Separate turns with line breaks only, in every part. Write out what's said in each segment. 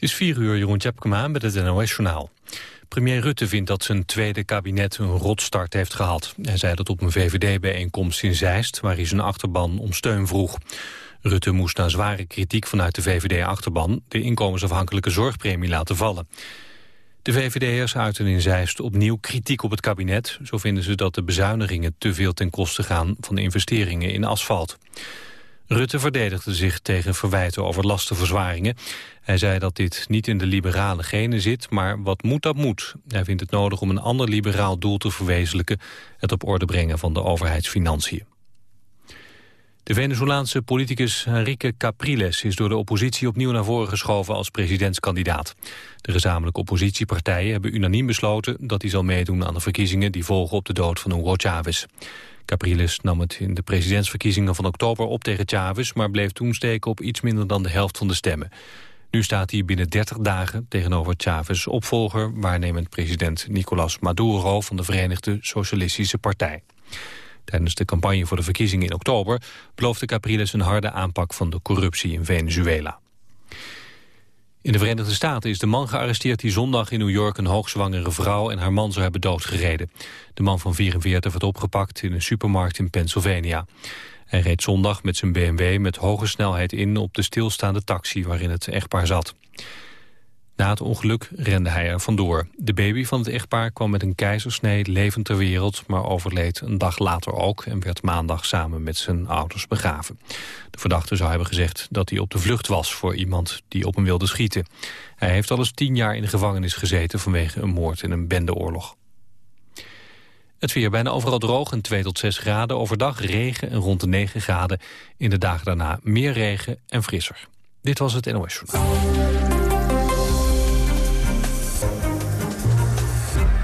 Het is vier uur, Jeroen Tjepkema met het NOS-journaal. Premier Rutte vindt dat zijn tweede kabinet een rotstart heeft gehad. Hij zei dat op een VVD-bijeenkomst in Zeist... waar hij zijn achterban om steun vroeg. Rutte moest na zware kritiek vanuit de VVD-achterban... de inkomensafhankelijke zorgpremie laten vallen. De VVD'ers uiten in Zeist opnieuw kritiek op het kabinet. Zo vinden ze dat de bezuinigingen te veel ten koste gaan... van investeringen in asfalt. Rutte verdedigde zich tegen verwijten over lastenverzwaringen. Hij zei dat dit niet in de liberale genen zit, maar wat moet dat moet. Hij vindt het nodig om een ander liberaal doel te verwezenlijken... het op orde brengen van de overheidsfinanciën. De Venezolaanse politicus Enrique Capriles is door de oppositie opnieuw naar voren geschoven als presidentskandidaat. De gezamenlijke oppositiepartijen hebben unaniem besloten dat hij zal meedoen aan de verkiezingen die volgen op de dood van Hugo Chavez. Capriles nam het in de presidentsverkiezingen van oktober op tegen Chavez... maar bleef toen steken op iets minder dan de helft van de stemmen. Nu staat hij binnen 30 dagen tegenover Chavez' opvolger... waarnemend president Nicolás Maduro van de Verenigde Socialistische Partij. Tijdens de campagne voor de verkiezingen in oktober... beloofde Capriles een harde aanpak van de corruptie in Venezuela. In de Verenigde Staten is de man gearresteerd die zondag in New York een hoogzwangere vrouw en haar man zou hebben doodgereden. De man van 44 werd opgepakt in een supermarkt in Pennsylvania. Hij reed zondag met zijn BMW met hoge snelheid in op de stilstaande taxi waarin het echtpaar zat. Na het ongeluk rende hij er vandoor. De baby van het echtpaar kwam met een keizersnee levend ter wereld... maar overleed een dag later ook en werd maandag samen met zijn ouders begraven. De verdachte zou hebben gezegd dat hij op de vlucht was... voor iemand die op hem wilde schieten. Hij heeft al eens tien jaar in de gevangenis gezeten... vanwege een moord in een bendeoorlog. Het weer bijna overal droog en 2 tot 6 graden. Overdag regen en rond de 9 graden. In de dagen daarna meer regen en frisser. Dit was het NOS Journaal.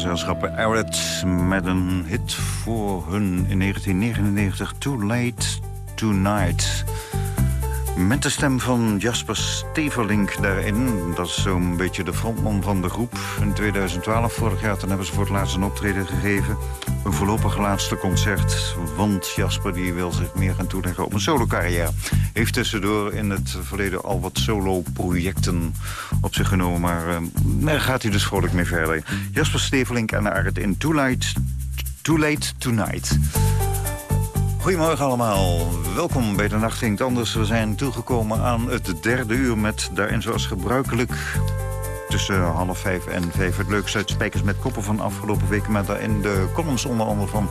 Gezelschappen met een hit voor hun in 1999, Too Late Tonight. Met de stem van Jasper Steverlink daarin. Dat is zo'n beetje de frontman van de groep. In 2012, vorig jaar, toen hebben ze voor het laatst een optreden gegeven. Een voorlopig laatste concert. Want Jasper die wil zich meer gaan toeleggen op een solo-carrière. Heeft tussendoor in het verleden al wat solo-projecten op zich genomen. Maar uh, daar gaat hij dus vrolijk mee verder. Jasper Steverlink en Aard in Too Late, Too Late Tonight. Goedemorgen allemaal. Welkom bij de Nacht Ging Anders. We zijn toegekomen aan het derde uur met daarin zoals gebruikelijk tussen half vijf en vijf. Het leukste uit Spijkers met Koppen van afgelopen weken. Met daarin de columns onder andere van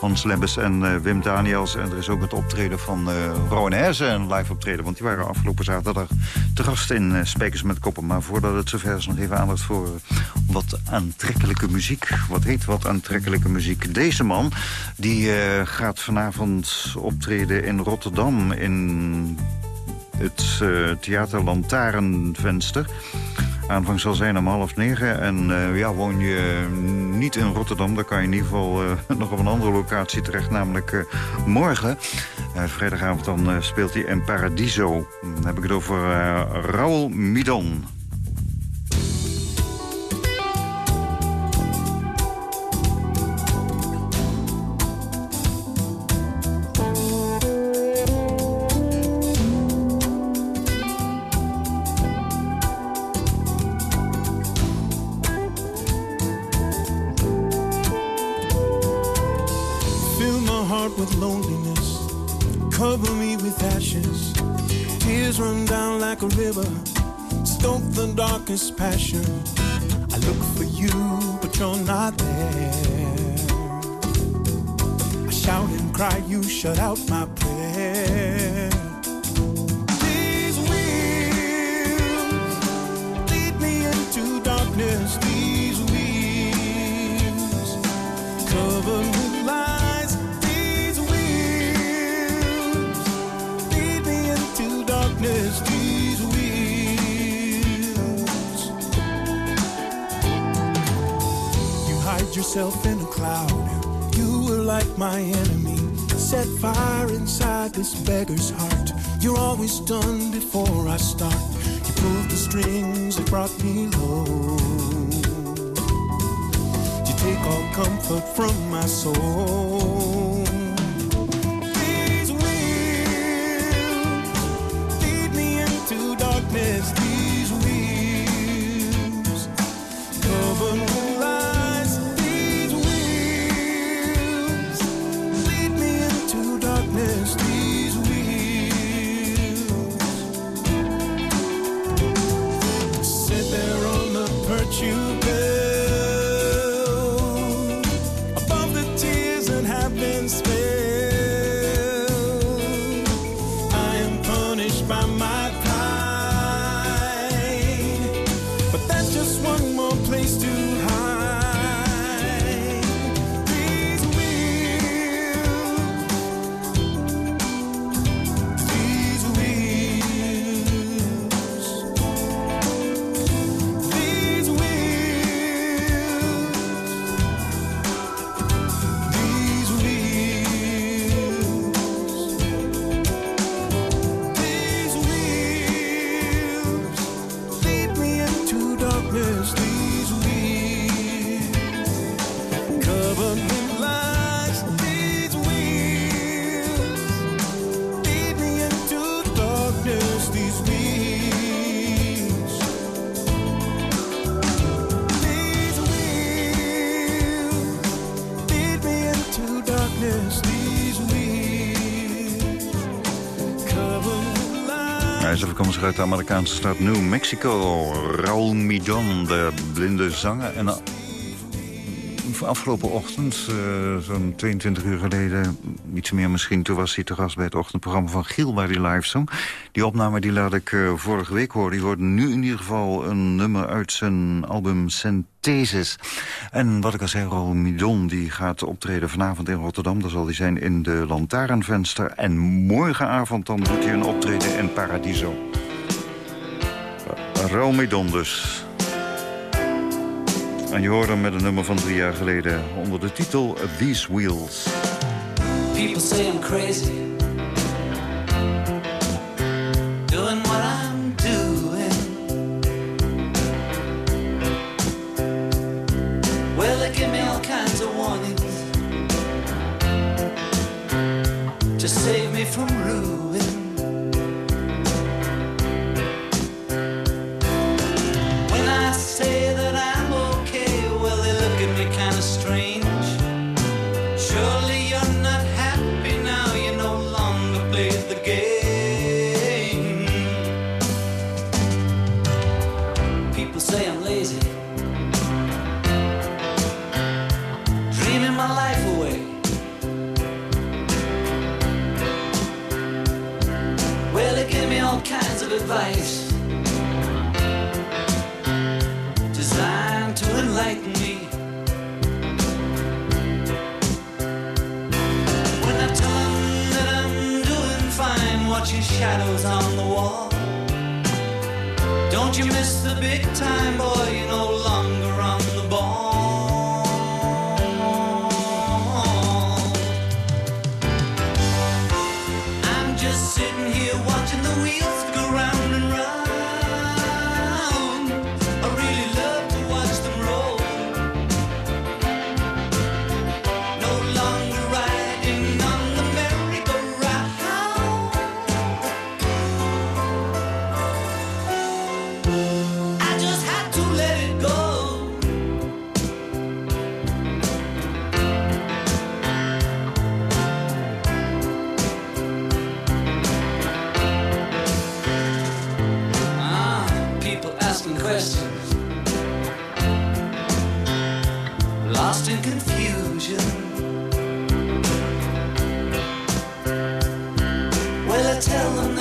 Hans Lebbes en uh, Wim Daniels. En er is ook het optreden van uh, Rowan Herzen, live optreden. Want die waren afgelopen zaterdag te gast in uh, Spijkers met Koppen. Maar voordat het zover is, nog even aandacht voor wat aantrekkelijke muziek. Wat heet wat aantrekkelijke muziek? Deze man die gaat vanavond optreden in Rotterdam in het Theater Lantarenvenster. Aanvang zal zijn om half negen. En uh, ja, woon je niet in Rotterdam, dan kan je in ieder geval uh, nog op een andere locatie terecht. Namelijk morgen, vrijdagavond, dan speelt hij in Paradiso. Dan heb ik het over Raoul Midon.
Like a river. Stoke the darkest passion. I look for you, but you're not there. I shout and cry, you shut out my prayer. Yourself in a cloud. You were like my enemy. Set fire inside this beggar's heart. You're always done before I start. You pulled the strings that brought me low. You take all comfort from my soul.
Amerikaanse staat New Mexico. Raul Midon, de blinde zanger. En uh, afgelopen ochtend, uh, zo'n 22 uur geleden... iets meer misschien, toen was hij te gast bij het ochtendprogramma van Giel... waar hij live zong. Die opname die laat ik uh, vorige week horen. Die hoort nu in ieder geval een nummer uit zijn album Synthesis. En wat ik al zei, Raoul Midon die gaat optreden vanavond in Rotterdam. Daar zal hij zijn in de Lantaarnvenster. En morgenavond dan doet hij een optreden in Paradiso. Romy Donders. En je hoort hem met een nummer van drie jaar geleden onder de titel These Wheels.
People say I'm crazy. Doing what I'm doing. Well, they give me all kinds of warnings. To save me from ruin. tell them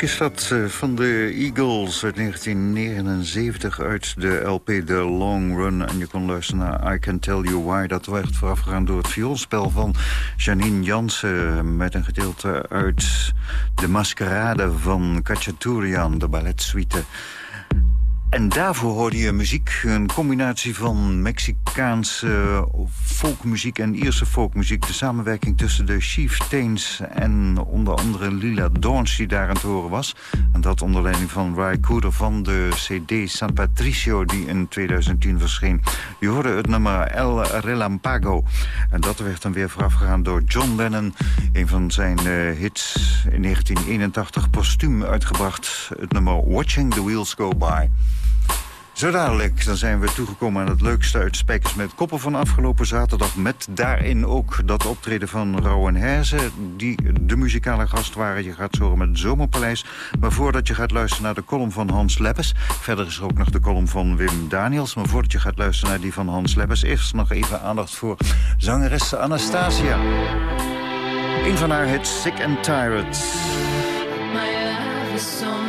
muziek is dat van de Eagles uit 1979 uit de LP The Long Run. En je kon luisteren naar I Can Tell You Why. Dat werd voorafgegaan door het vioolspel van Janine Jansen... met een gedeelte uit de maskerade van Kachaturian, de balletsuite... En daarvoor hoorde je muziek, een combinatie van Mexicaanse folkmuziek en Ierse folkmuziek. De samenwerking tussen de Chieftains en onder andere Lila Dawns die daar aan te horen was. En dat onder leiding van Ray Cooder van de CD San Patricio die in 2010 verscheen. Je hoorde het nummer El Relampago. En dat werd dan weer voorafgegaan door John Lennon. Een van zijn uh, hits in 1981 postuum uitgebracht. Het nummer Watching the Wheels Go By. Zo dadelijk, dan zijn we toegekomen aan het leukste uit Spijkers met Koppen van afgelopen zaterdag. Met daarin ook dat optreden van Rauw en Herzen, die de muzikale gast waren. Je gaat horen met het Zomerpaleis. Maar voordat je gaat luisteren naar de column van Hans Leppes... verder is er ook nog de column van Wim Daniels. Maar voordat je gaat luisteren naar die van Hans Leppes... eerst nog even aandacht voor zangeres Anastasia. Een van haar hits, Sick and Tired.
My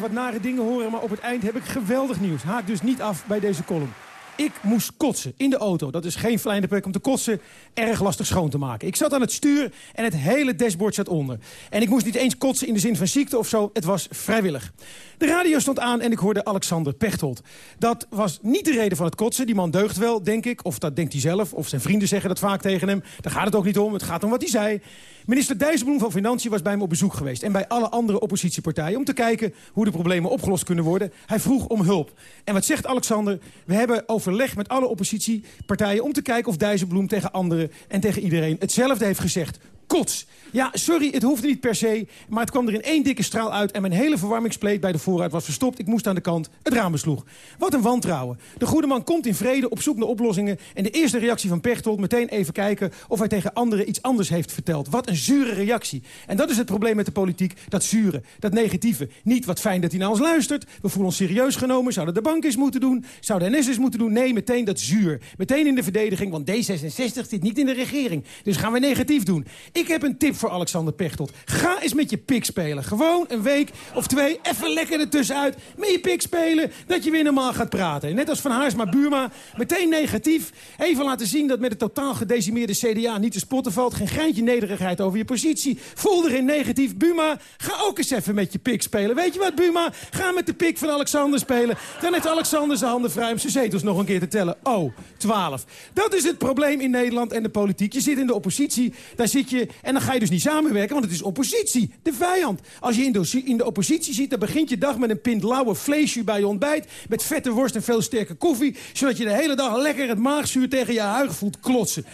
wat nare dingen horen, maar op het eind heb ik geweldig nieuws. Haak dus niet af bij deze column. Ik moest kotsen in de auto. Dat is geen fijne plek om te kotsen. Erg lastig schoon te maken. Ik zat aan het stuur en het hele dashboard zat onder. En ik moest niet eens kotsen in de zin van ziekte of zo. Het was vrijwillig. De radio stond aan en ik hoorde Alexander Pechtold. Dat was niet de reden van het kotsen. Die man deugt wel, denk ik. Of dat denkt hij zelf. Of zijn vrienden zeggen dat vaak tegen hem. Daar gaat het ook niet om. Het gaat om wat hij zei. Minister Dijsselbloem van Financiën was bij hem op bezoek geweest. En bij alle andere oppositiepartijen. Om te kijken hoe de problemen opgelost kunnen worden. Hij vroeg om hulp. En wat zegt Alexander? We hebben overleg met alle oppositiepartijen... om te kijken of Dijsselbloem tegen anderen en tegen iedereen hetzelfde heeft gezegd kots. Ja, sorry, het hoefde niet per se, maar het kwam er in één dikke straal uit... en mijn hele verwarmingspleet bij de vooruit was verstopt. Ik moest aan de kant, het raam besloeg. Wat een wantrouwen. De goede man komt in vrede op zoek naar oplossingen... en de eerste reactie van Pechtold meteen even kijken... of hij tegen anderen iets anders heeft verteld. Wat een zure reactie. En dat is het probleem met de politiek, dat zure, dat negatieve. Niet wat fijn dat hij naar ons luistert. We voelen ons serieus genomen. Zouden de bank eens moeten doen? Zouden de NS eens moeten doen? Nee, meteen dat zuur. Meteen in de verdediging, want D66 zit niet in de regering. Dus gaan we negatief doen. Ik heb een tip voor Alexander Pechtold. Ga eens met je pik spelen. Gewoon een week of twee, even lekker ertussenuit. Met je pik spelen, dat je weer normaal gaat praten. Net als Van Haarsma Buurma, meteen negatief. Even laten zien dat met het totaal gedecimeerde CDA niet te spotten valt. Geen geintje nederigheid over je positie. Voel erin negatief. Buma, ga ook eens even met je pik spelen. Weet je wat, Buma? Ga met de pik van Alexander spelen. Dan heeft Alexander zijn handen vrij om zijn zetels nog een keer te tellen. Oh, 12. Dat is het probleem in Nederland en de politiek. Je zit in de oppositie, daar zit je... En dan ga je dus niet samenwerken, want het is oppositie. De vijand. Als je in de, in de oppositie zit, dan begint je dag met een pint lauwe vleesje bij je ontbijt. Met vette worst en veel sterke koffie. Zodat je de hele dag lekker het maagzuur tegen je huig voelt klotsen.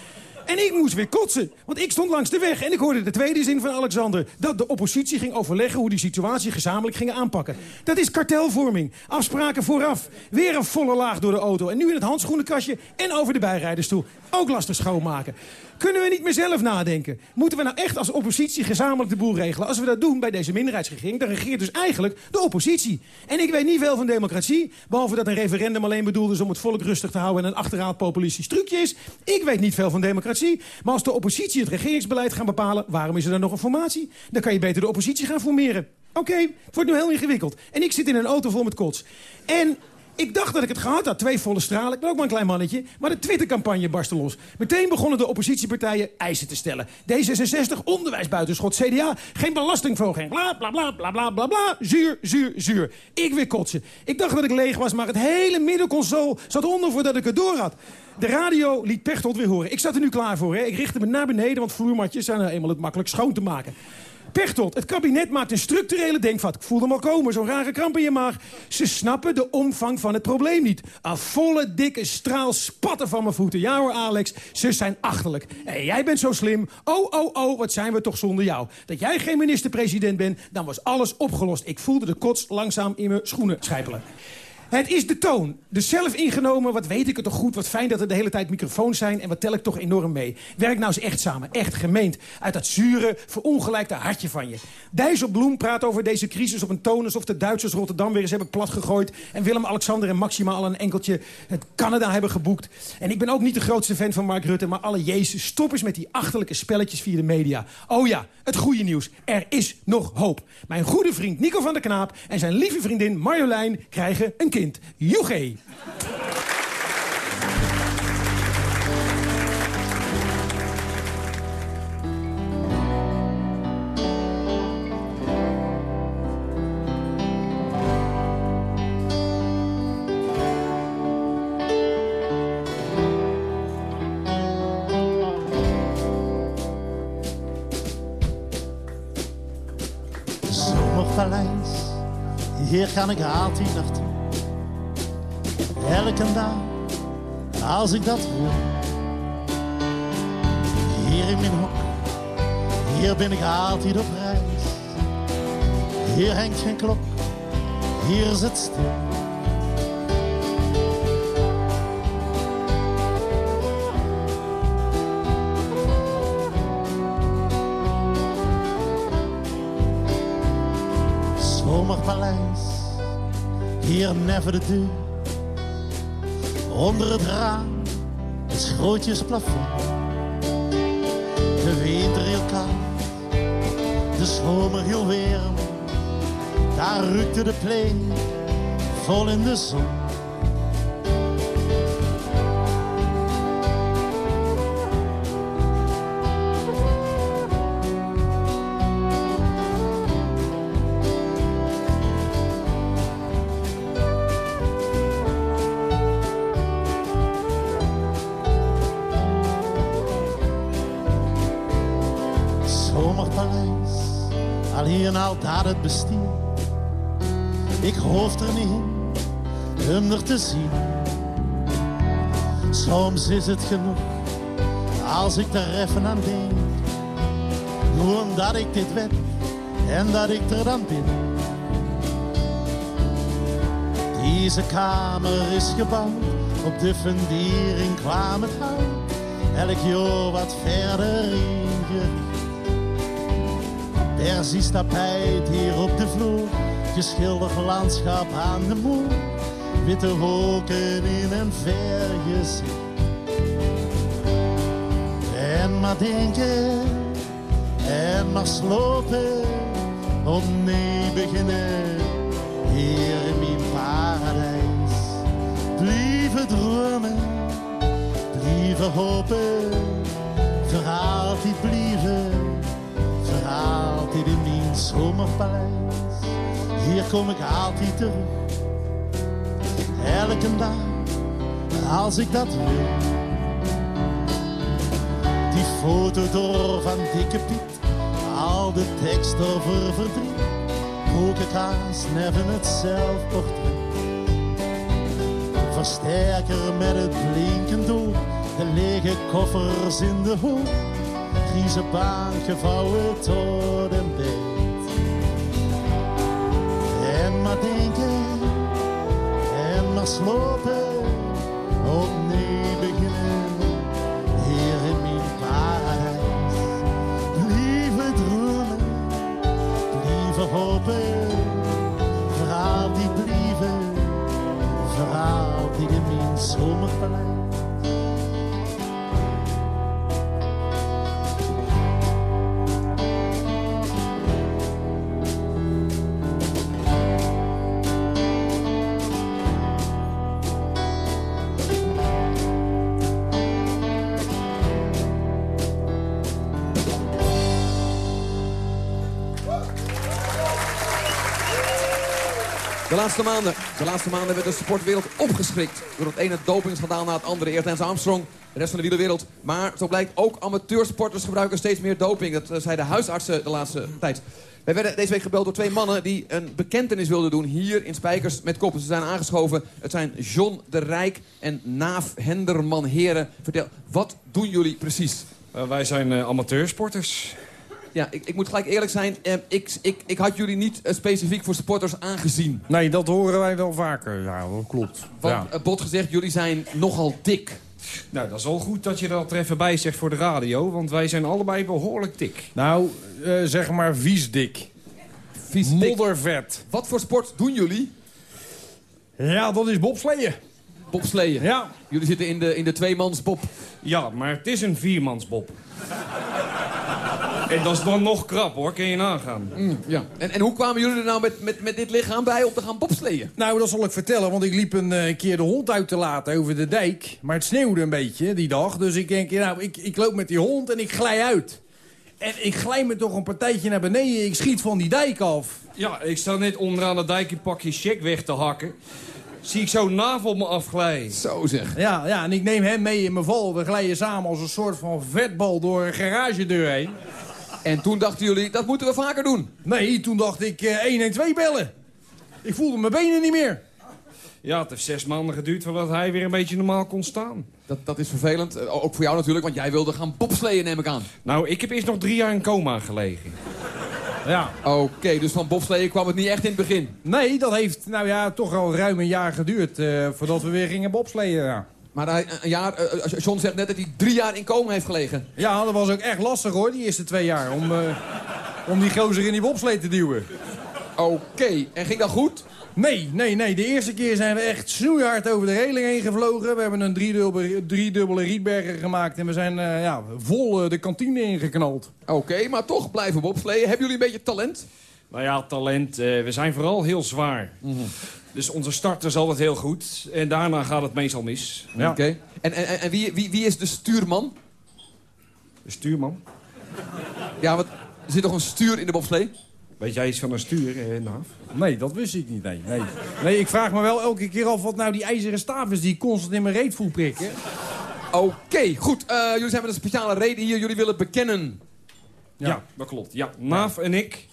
En ik moest weer kotsen, want ik stond langs de weg... en ik hoorde de tweede zin van Alexander... dat de oppositie ging overleggen hoe die situatie gezamenlijk gingen aanpakken. Dat is kartelvorming. Afspraken vooraf. Weer een volle laag door de auto. En nu in het handschoenenkastje en over de bijrijderstoel. Ook lastig schoonmaken. Kunnen we niet meer zelf nadenken? Moeten we nou echt als oppositie gezamenlijk de boel regelen? Als we dat doen bij deze minderheidsregering... dan regeert dus eigenlijk de oppositie. En ik weet niet veel van democratie... behalve dat een referendum alleen bedoeld is om het volk rustig te houden... en een achterhaald populistisch trucje is. Ik weet niet veel van democratie. Maar als de oppositie het regeringsbeleid gaat bepalen... waarom is er dan nog een formatie? Dan kan je beter de oppositie gaan formeren. Oké, het wordt nu heel ingewikkeld. En ik zit in een auto vol met kots. En ik dacht dat ik het gehad had, twee volle stralen. Ik ben ook maar een klein mannetje. Maar de Twittercampagne barstte los. Meteen begonnen de oppositiepartijen eisen te stellen. D66, onderwijs buitenschot, CDA, geen belastingverhoging. Bla, bla, bla, bla, bla, bla, bla. Zuur, zuur, zuur. Ik weer kotsen. Ik dacht dat ik leeg was, maar het hele middenconsole zat onder voordat ik het door had. De radio liet Pechtold weer horen. Ik zat er nu klaar voor. Hè. Ik richtte me naar beneden, want vloermatjes zijn nou eenmaal het makkelijk schoon te maken. Pechtold, het kabinet maakt een structurele denkvat. Ik voelde hem al komen, zo'n rare kramp in je maag. Ze snappen de omvang van het probleem niet. Een volle, dikke straal spatten van mijn voeten. Ja hoor, Alex, ze zijn achterlijk. En jij bent zo slim. Oh, oh, oh, wat zijn we toch zonder jou. Dat jij geen minister-president bent, dan was alles opgelost. Ik voelde de kots langzaam in mijn schoenen schijpelen. Het is de toon. Dus zelf ingenomen, wat weet ik het toch goed. Wat fijn dat er de hele tijd microfoons zijn. En wat tel ik toch enorm mee. Werk nou eens echt samen. Echt gemeend. Uit dat zure, verongelijkte hartje van je. Dijsselbloem praat over deze crisis op een toon... alsof de Duitsers Rotterdam weer eens hebben platgegooid. En Willem, Alexander en Maxima al een enkeltje het Canada hebben geboekt. En ik ben ook niet de grootste fan van Mark Rutte... maar alle jezus, stop eens met die achterlijke spelletjes via de media. Oh ja, het goede nieuws. Er is nog hoop. Mijn goede vriend Nico van der Knaap... en zijn lieve vriendin Marjolein krijgen een kind. Joegé.
Hier ga ik altijd naartoe. Elke dag, als ik dat hoor. Hier in mijn hok, hier ben ik altijd op reis. Hier hangt geen klok, hier is het stil. Zomerpaleis, hier never de deur. Onder het raam, het schrootjes plafond. De winter heel koud, de zomer heel warm. Daar rukte de pleen vol in de zon. Ik hoef er niet in om er te zien. Soms is het genoeg als ik er even aan denk. Gewoon dat ik dit weet en dat ik er dan ben. Deze kamer is gebouwd op de fundering kwam het hout. Elk jaar wat verder ingericht. Persisch tapijt hier op de vloer. Geschilderd landschap aan de moer. Witte wolken in een vergezicht. En maar denken en maar slopen. Opnieuw beginnen hier in mijn paradijs. Blijven dromen, blijven hopen. Voor altijd blijven, voor altijd in mijn zomerpaleis. Hier kom ik altijd terug. Elke dag, als ik dat wil. Die foto door van Dikke Piet, al de tekst over verdriet. Kokenkaas, neven het zelfportret. Versterker met het blinkend doel, de lege koffers in de hoek. Grieze baan gevouwen tot een beet. Maar denken, en maar slopen,
De laatste maanden, de laatste maanden werd de sportwereld opgeschrikt... door het ene dopingschandaal na het andere. Eerst Lance Armstrong, de rest van de wielerwereld. Maar zo blijkt ook amateursporters gebruiken steeds meer doping. Dat eh, zeiden huisartsen de laatste tijd. Wij werden deze week gebeld door twee mannen die een bekentenis wilden doen... hier in Spijkers met koppen. Ze zijn aangeschoven. Het zijn John de Rijk en Naaf Henderman Heren. Vertel, wat doen jullie precies?
Uh, wij zijn uh, amateursporters.
Ja, ik, ik, moet gelijk eerlijk zijn. Eh, ik, ik, ik had jullie niet uh, specifiek voor sporters aangezien.
Nee, dat horen wij wel vaker. Ja, dat klopt.
Want,
ja.
uh, bot gezegd, jullie zijn nogal dik.
Nou, dat is al goed dat je dat er even bij zegt voor de radio. Want wij zijn allebei behoorlijk dik.
Nou, zeg maar vies dik.
Vies
Moddervet.
Wat voor sport doen jullie?
Ja, dat is bobsleeën.
Bobsleeën?
Ja.
Jullie zitten in de, in de tweemansbob.
Ja, maar het is een viermansbob. En dat is dan nog krap, hoor. Kun je nagaan.
Mm, ja. en, en hoe kwamen jullie er nou met, met, met dit lichaam bij om te gaan bobsleeën?
Nou, dat zal ik vertellen, want ik liep een uh, keer de hond uit te laten over de dijk. Maar het sneeuwde een beetje die dag. Dus ik denk, nou, ik, ik loop met die hond en ik glij uit. En ik glij me toch een partijtje naar beneden. Ik schiet van die dijk af.
Ja, ik sta net onderaan de dijk een pakje check weg te hakken. Zie ik zo'n navel op me afglijden.
Zo zeg.
Ja, ja, en ik neem hem mee in mijn val. We glijden samen als een soort van vetbal door een garagedeur heen.
En toen dachten jullie, dat moeten we vaker doen?
Nee, toen dacht ik uh, 112 bellen. Ik voelde mijn benen niet meer.
Ja, het heeft zes maanden geduurd voordat hij weer een beetje normaal kon staan.
Dat, dat is vervelend. Uh, ook voor jou natuurlijk, want jij wilde gaan bobsleeën, neem ik aan.
Nou, ik heb eerst nog drie jaar in coma gelegen.
Ja.
Oké, okay, dus van bobsleeën kwam het niet echt in het begin?
Nee, dat heeft nou ja, toch al ruim een jaar geduurd uh, voordat we weer gingen bobsleeën. Ja.
Maar hij, een jaar, uh, John zegt net dat hij drie jaar in coma heeft gelegen.
Ja, dat was ook echt lastig hoor, die eerste twee jaar. Om, uh, om die gozer in die bobslee te duwen.
Oké, okay. en ging dat goed?
Nee, nee, nee. De eerste keer zijn we echt snoeihard over de reling heen gevlogen. We hebben een driedubbele, driedubbele rietberger gemaakt. En we zijn uh, ja, vol de kantine ingeknald.
Oké, okay, maar toch blijven bobsleeën. Hebben jullie een beetje talent?
Nou ja, talent. we zijn vooral heel zwaar.
Mhm.
Mm -hmm. Dus onze start is altijd heel goed. En daarna gaat het meestal mis.
Ja. Oké. Okay. En, en, en wie, wie, wie is de stuurman?
De stuurman?
Ja, want er zit toch een stuur in de bobslee?
Weet jij iets van een stuur, eh, Naaf?
Nee, dat wist ik niet, nee. nee. Nee, ik vraag me wel elke keer af wat nou die ijzeren staaf is... die constant in mijn reet voel prikken.
Oké, okay, goed. Uh, jullie zijn met een speciale reden hier. Jullie willen bekennen
Ja, dat klopt. Ja, Naaf en ik,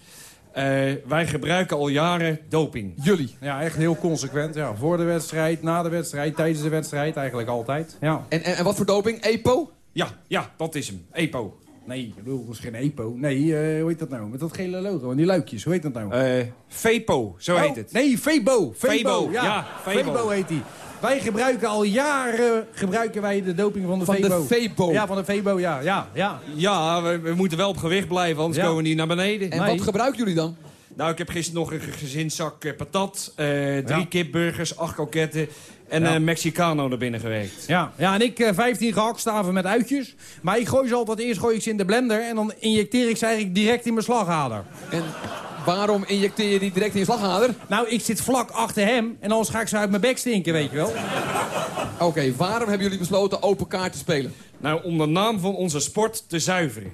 eh, wij gebruiken al jaren doping.
Jullie?
Ja, echt heel consequent. Ja, voor de wedstrijd, na de wedstrijd, tijdens de wedstrijd. Eigenlijk altijd. Ja.
En, en, en wat voor doping? EPO?
Ja, ja, dat is hem. EPO.
Nee, dat is geen EPO. Nee, eh, hoe heet dat nou? Met dat gele logo en die luikjes. Hoe heet dat nou?
Fepo, zo
Oh,
heet het.
Nee, Febo. Febo, ja.
ja,
heet die. Wij gebruiken al jaren gebruiken wij de doping van de
Van de
Febo.
Febo.
Ja, van de Febo, ja. ja, ja.
Ja, we, we moeten wel op gewicht blijven, anders
Ja.
komen we niet naar beneden.
En
Nee.
wat gebruiken jullie dan?
Nou, ik heb gisteren nog een ge- gezinszak eh, patat, eh, drie
Ja.
kipburgers, acht kroketten en
Ja.
een Mexicano naar binnen gewerkt.
Ja, ja en ik eh 15 gehaktstaven met uitjes. Maar ik gooi ze altijd, eerst gooi ik ze in de blender... en dan injecteer ik ze eigenlijk direct in mijn slagader.
En waarom injecteer je die direct in je slagader?
Nou, ik zit vlak achter hem en anders ga ik ze uit mijn bek stinken, weet je wel.
Oké, waarom hebben jullie besloten open kaart te spelen?
Nou, om de naam van onze sport te zuiveren.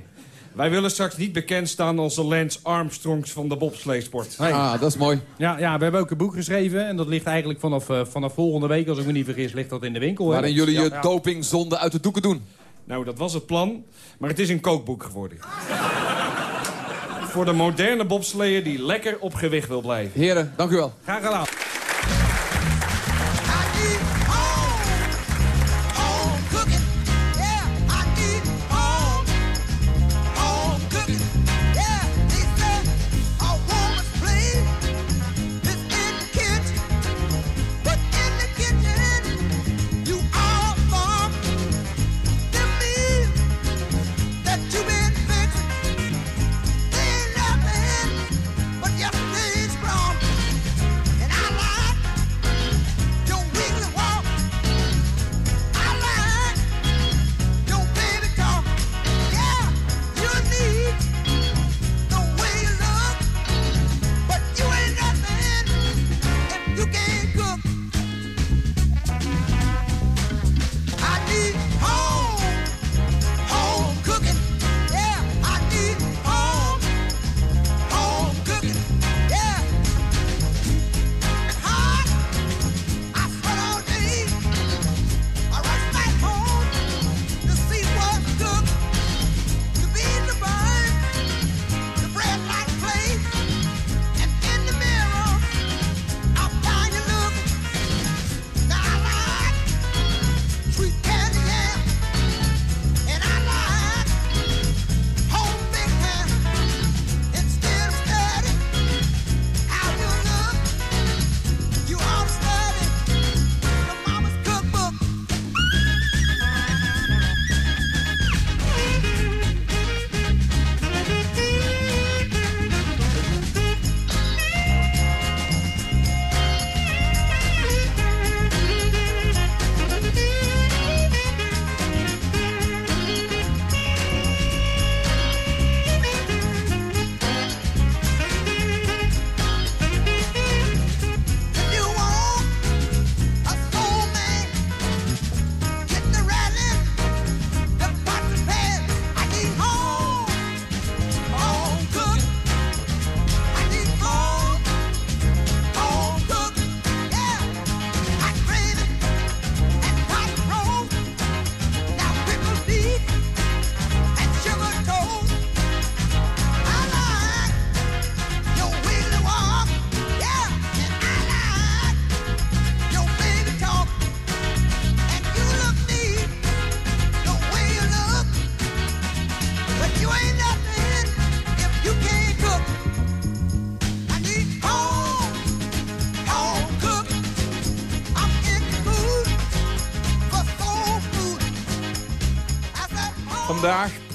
Wij willen straks niet bekend staan als de Lance Armstrongs van de bobsleesport.
Ah, dat is mooi.
Ja, ja, we hebben ook een boek geschreven en dat ligt eigenlijk vanaf, eh, vanaf volgende week, als ik me niet vergis, ligt dat in de winkel.
Waarin jullie
Ja,
je
ja.
dopingzonde uit de doeken doen.
Nou, dat was het plan, maar het is een kookboek geworden. Voor de moderne bobsleer die lekker op gewicht wil blijven.
Heren, dank u wel.
Graag gedaan.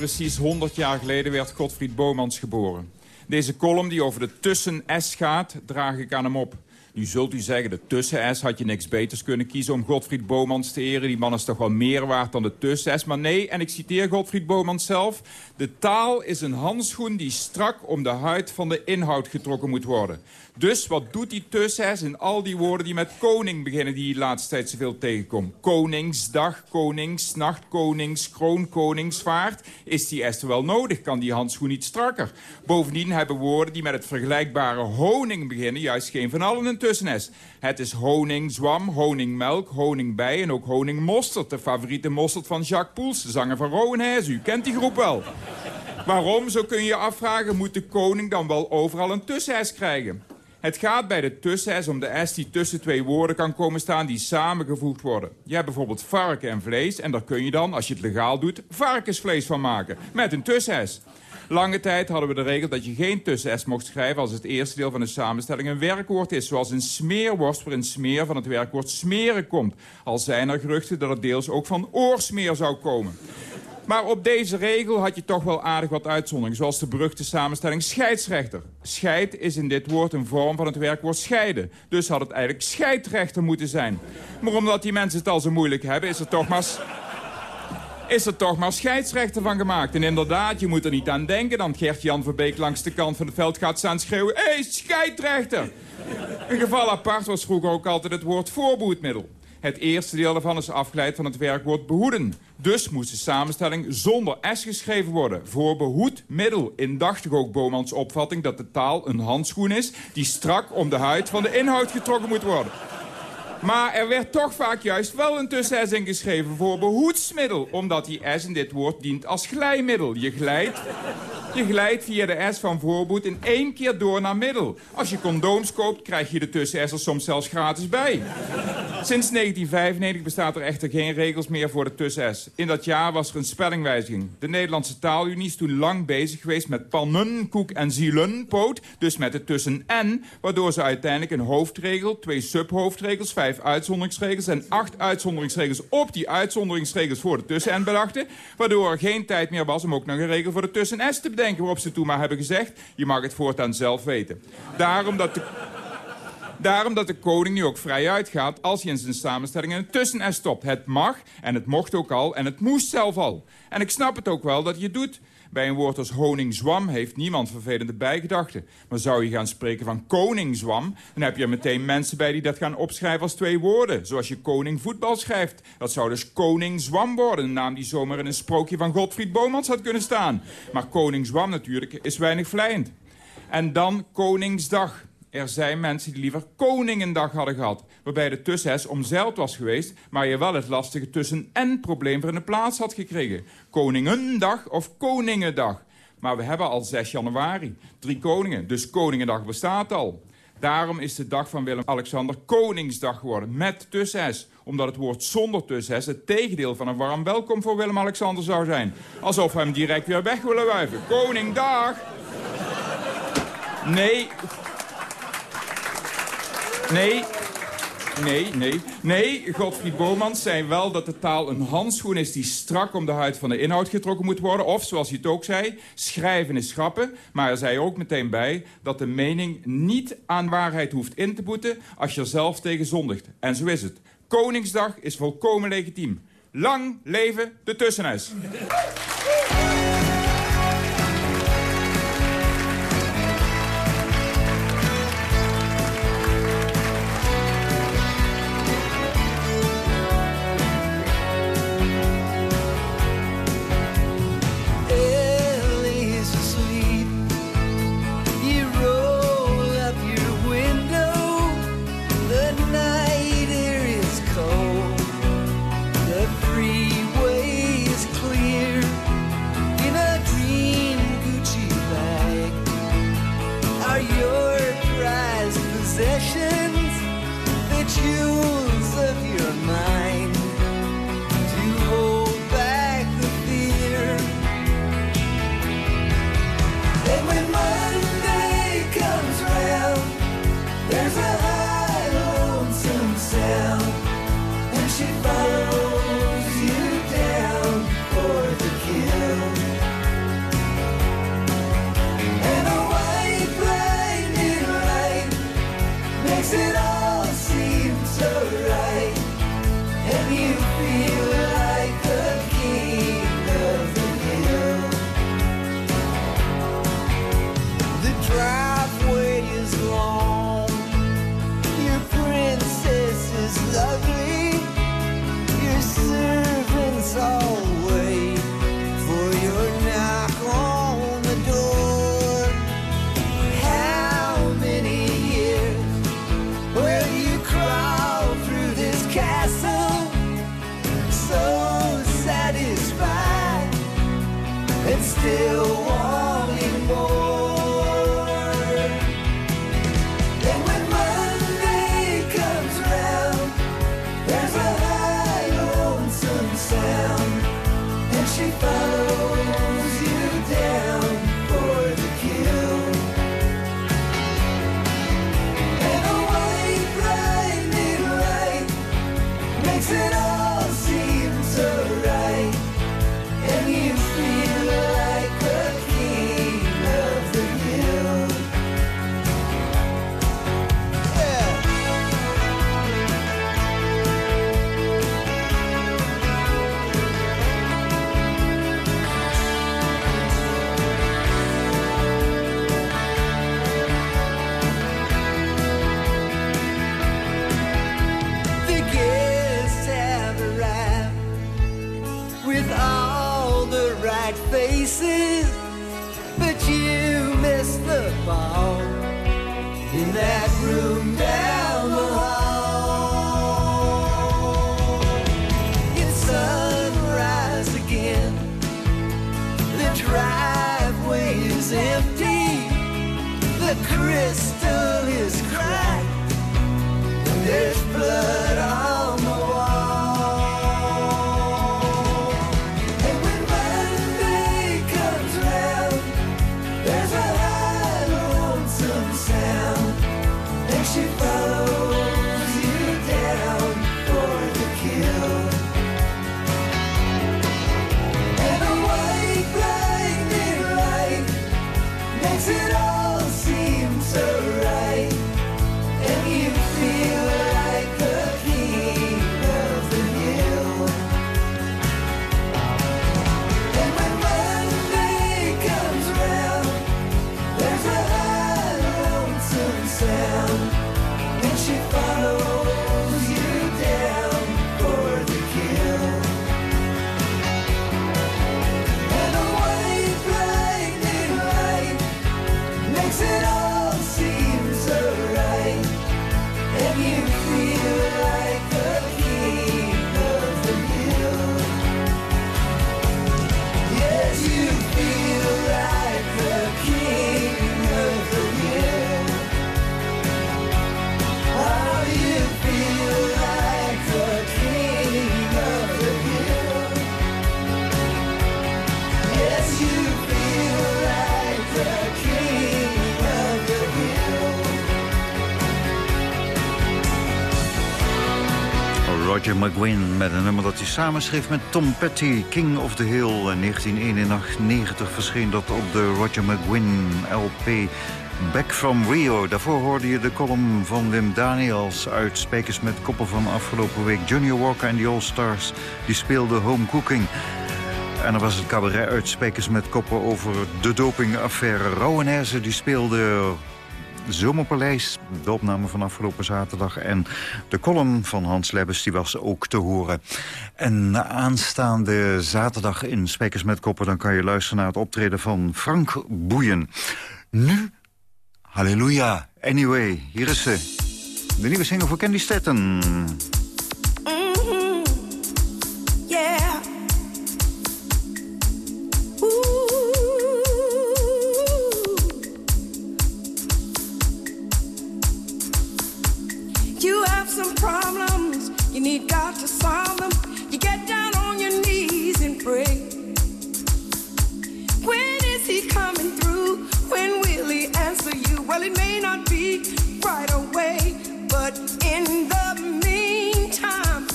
Precies 100 jaar geleden, werd Godfried Bomans geboren. Deze column die over de tussen-S gaat, draag ik aan hem op. Nu zult u zeggen, de tussen-S had je niks beters kunnen kiezen om Godfried Bomans te eren. Die man is toch wel meer waard dan de tussen-S. Maar nee, en ik citeer Godfried Bomans zelf... de taal is een handschoen die strak om de huid van de inhoud getrokken moet worden. Dus wat doet die tussen-S in al die woorden die met koning beginnen... die je de laatste tijd zoveel tegenkomt? Koningsdag, koningsnacht, konings, kroon, koningsvaart. Is die S wel nodig? Kan die handschoen niet strakker? Bovendien hebben woorden die met het vergelijkbare honing beginnen... juist geen van allen een Het is honingzwam, honingmelk, honingbij en ook honingmosterd. De favoriete mosterd van Jacques Poels, de zanger van Rowanhees. U kent die groep wel. Waarom, zo kun je je afvragen, moet de koning dan wel overal een tussen-S krijgen? Het gaat bij de tussen-S om de S die tussen twee woorden kan komen staan die samengevoegd worden. Je hebt bijvoorbeeld varken en vlees en daar kun je dan, als je het legaal doet, varkensvlees van maken. Met een tussen-S. Lange tijd hadden we de regel dat je geen tussen-S mocht schrijven als het eerste deel van de samenstelling een werkwoord is. Zoals een smeerworst waarin smeer van het werkwoord smeren komt. Al zijn er geruchten dat het deels ook van oorsmeer zou komen. Maar op deze regel had je toch wel aardig wat uitzonderingen. Zoals de beruchte samenstelling scheidsrechter. Scheid is in dit woord een vorm van het werkwoord scheiden. Dus had het eigenlijk scheidrechter moeten zijn. Maar omdat die mensen het al zo moeilijk hebben, is er toch maar... Is er toch maar scheidsrechter van gemaakt. En inderdaad, je moet er niet aan denken... dan Gert-Jan Verbeek langs de kant van het veld gaat staan schreeuwen... Hé, hey, scheidsrechter! Een geval apart was vroeger ook altijd het woord voorboedmiddel. Het eerste deel daarvan is afgeleid van het werkwoord behoeden. Dus moest de samenstelling zonder S geschreven worden. Voor behoed middel. Indachtig ook Bomans opvatting dat de taal een handschoen is... die strak om de huid van de inhoud getrokken moet worden. Maar er werd toch vaak juist wel een tussen-S ingeschreven voor behoedsmiddel. Omdat die S in dit woord dient als glijmiddel. Je glijdt, je glijdt via de S van voorboed in één keer door naar middel. Als je condooms koopt, krijg je de tussen-S er soms zelfs gratis bij. Sinds 1995 bestaat er echter geen regels meer voor de tussen-S. In dat jaar was er een spellingwijziging. De Nederlandse taalunie is toen lang bezig geweest met pannen, koek en zielen, poot. Dus met het tussen-N, waardoor ze uiteindelijk een hoofdregel, twee subhoofdregels, vijf uitzonderingsregels en acht uitzonderingsregels op die uitzonderingsregels voor de tussen-N bedachten. Waardoor er geen tijd meer was om ook nog een regel voor de tussen-S te bedenken. Waarop ze toen maar hebben gezegd, je mag het voortaan zelf weten. Daarom dat de... Daarom dat de koning nu ook vrij uitgaat als hij in zijn samenstelling een tussen-S stopt. Het mag en het mocht ook al en het moest zelf al. En ik snap het ook wel dat je doet. Bij een woord als honingzwam heeft niemand vervelende bijgedachten. Maar zou je gaan spreken van koningszwam... dan heb je er meteen mensen bij die dat gaan opschrijven als twee woorden. Zoals je koning voetbal schrijft. Dat zou dus koningszwam worden. Een naam die zomaar in een sprookje van Godfried Bomans had kunnen staan. Maar koningszwam natuurlijk is weinig vlijend. En dan Koningsdag. Er zijn mensen die liever Koningendag hadden gehad. Waarbij de tussen-S omzeild was geweest... maar je wel het lastige tussen-en-probleem voor in de plaats had gekregen. Koningendag of Koningendag. Maar we hebben al 6 januari. Drie koningen, dus Koningendag bestaat al. Daarom is de dag van Willem-Alexander Koningsdag geworden, met tussen-S. Omdat het woord zonder tussen-S het tegendeel van een warm welkom voor Willem-Alexander zou zijn. Alsof we hem direct weer weg willen wuiven. Koningdag! Nee, Nee, nee, nee. Nee, Godfried Bomans zei wel dat de taal een handschoen is... die strak om de huid van de inhoud getrokken moet worden. Of, zoals hij het ook zei, schrijven is schrappen. Maar hij zei ook meteen bij dat de mening niet aan waarheid hoeft in te boeten... als je er zelf tegen zondigt. En zo is het. Koningsdag is volkomen legitiem. Lang leven de tussenes.
McGuinn met een nummer dat hij samenschreef met Tom Petty, King of the Hill. In 1991 verscheen dat op de Roger McGuinn LP Back from Rio. Daarvoor hoorde je de column van Wim Daniels uit Spekers met Koppen van afgelopen week. Junior Walker en de All Stars, die speelden Home Cooking. En er was het cabaret uit Spekers met Koppen over de dopingaffaire. Rauwenherzen, die speelde Zomerpaleis, de opname van afgelopen zaterdag. En de column van Hans Lebbes die was ook te horen. En aanstaande zaterdag in Spekers met Koppen... dan kan je luisteren naar het optreden van Frank Boeien. Nu, halleluja, anyway, hier is ze. De nieuwe single voor Candy Stetten.
Have some problems, you need God to solve them. You get down on your knees and pray. When is He coming through? When will He answer you? Well, it may not be right away, but in the meantime,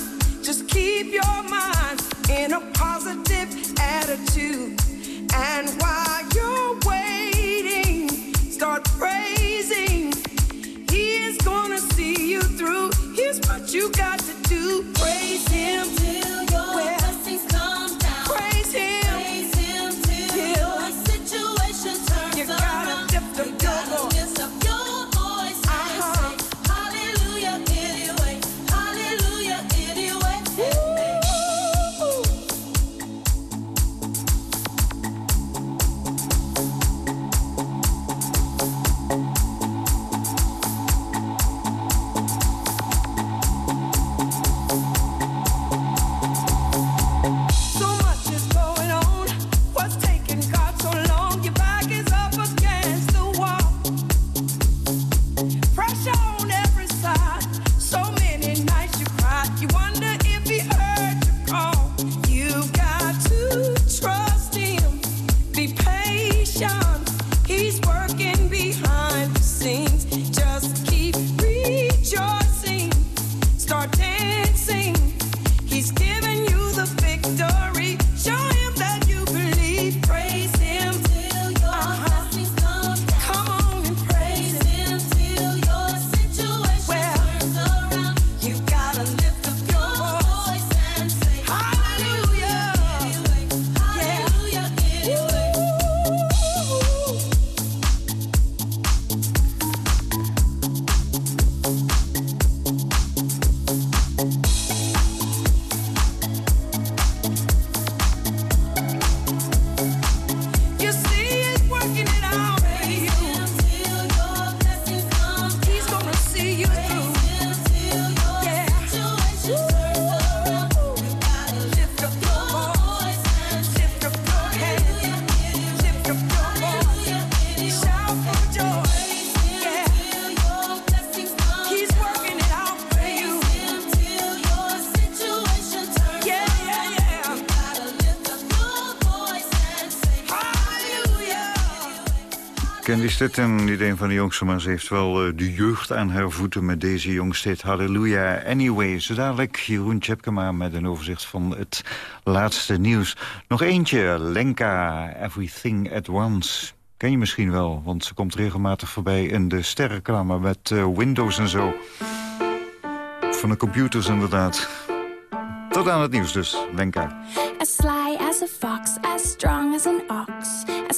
just keep your mind in a positive attitude. And while you're waiting, start praising. Through. Here's what you got to do: praise Him
Niet een van de jongsten, maar ze heeft wel eh, de jeugd aan haar voeten met deze jongste Halleluja. Anyway, zo dadelijk Jeroen Tjepkema met een overzicht van het laatste nieuws. Nog eentje, Lenka, Everything at Once. Ken je misschien wel, want ze komt regelmatig voorbij in de sterrenkamer met eh, Windows en zo. Van de computers inderdaad. Tot aan het nieuws dus, Lenka.
As sly as a fox, as strong as an ox,